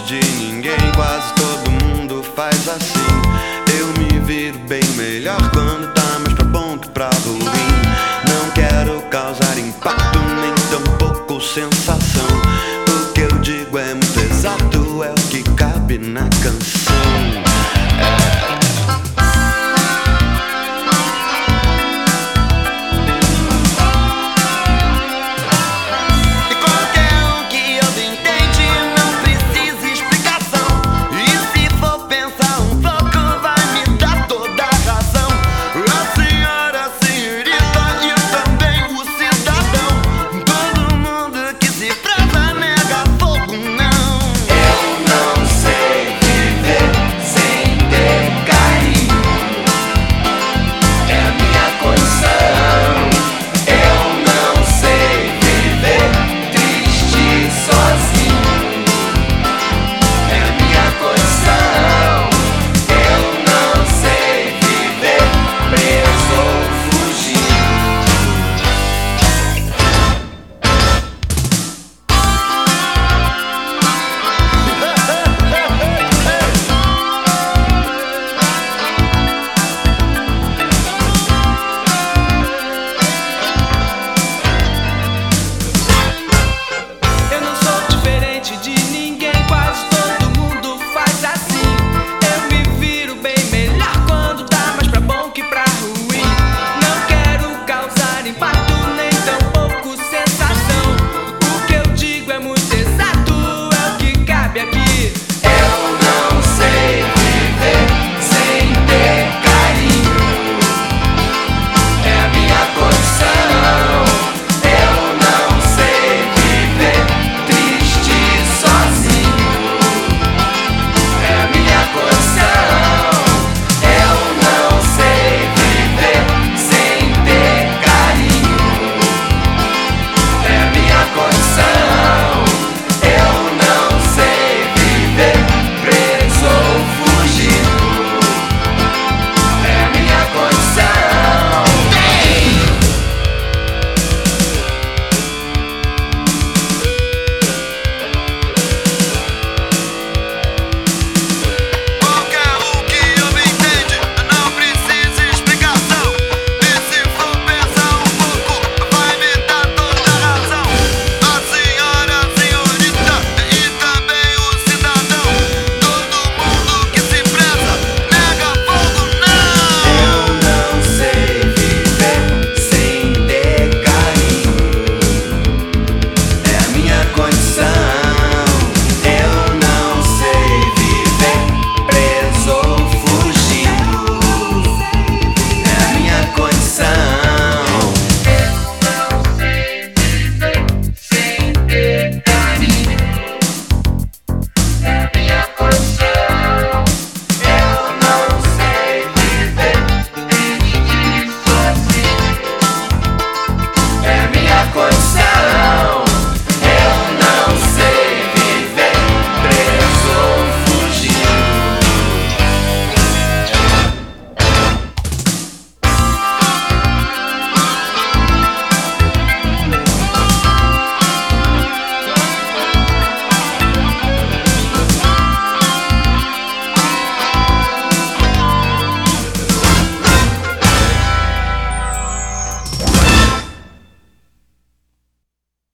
de ninguém, quase todo mundo faz assim. Eu me viro bem melhor quando tá mais pra bom que pra ruim. Não quero causar impacto, nem tampouco sensação. O que eu digo é muito exato, é o que cabe na canção.